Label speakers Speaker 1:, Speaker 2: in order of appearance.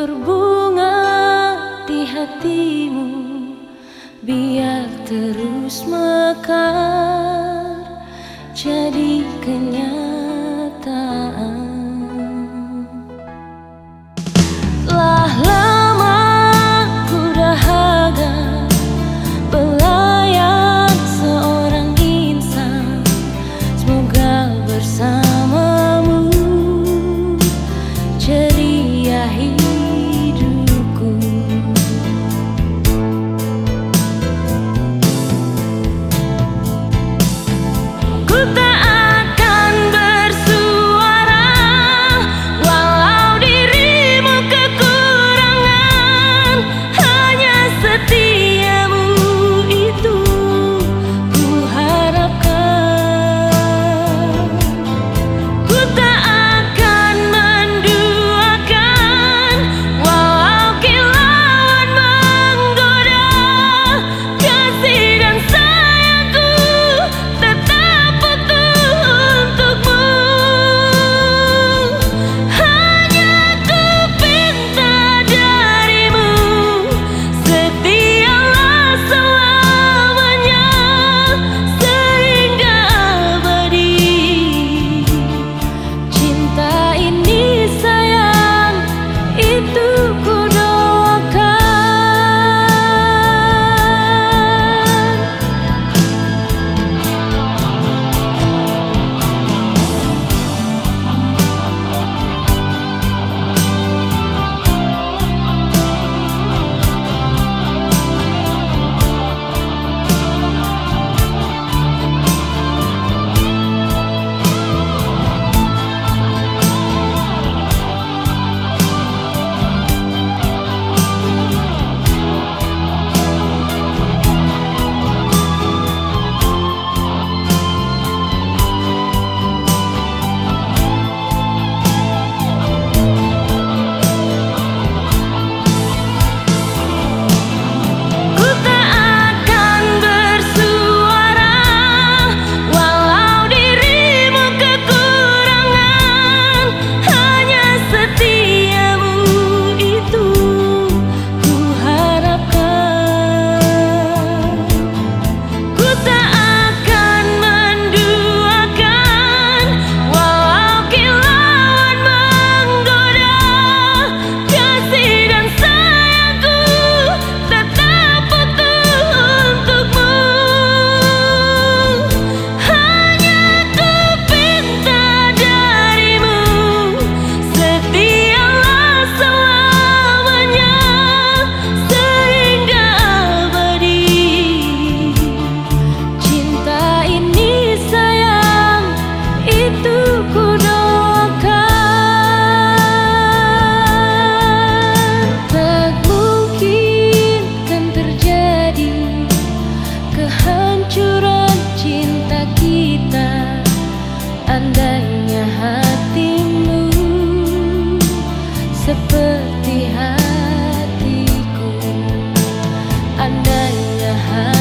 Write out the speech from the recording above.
Speaker 1: berbunga di hatimu biar terus mekar jadi kenyang. heart.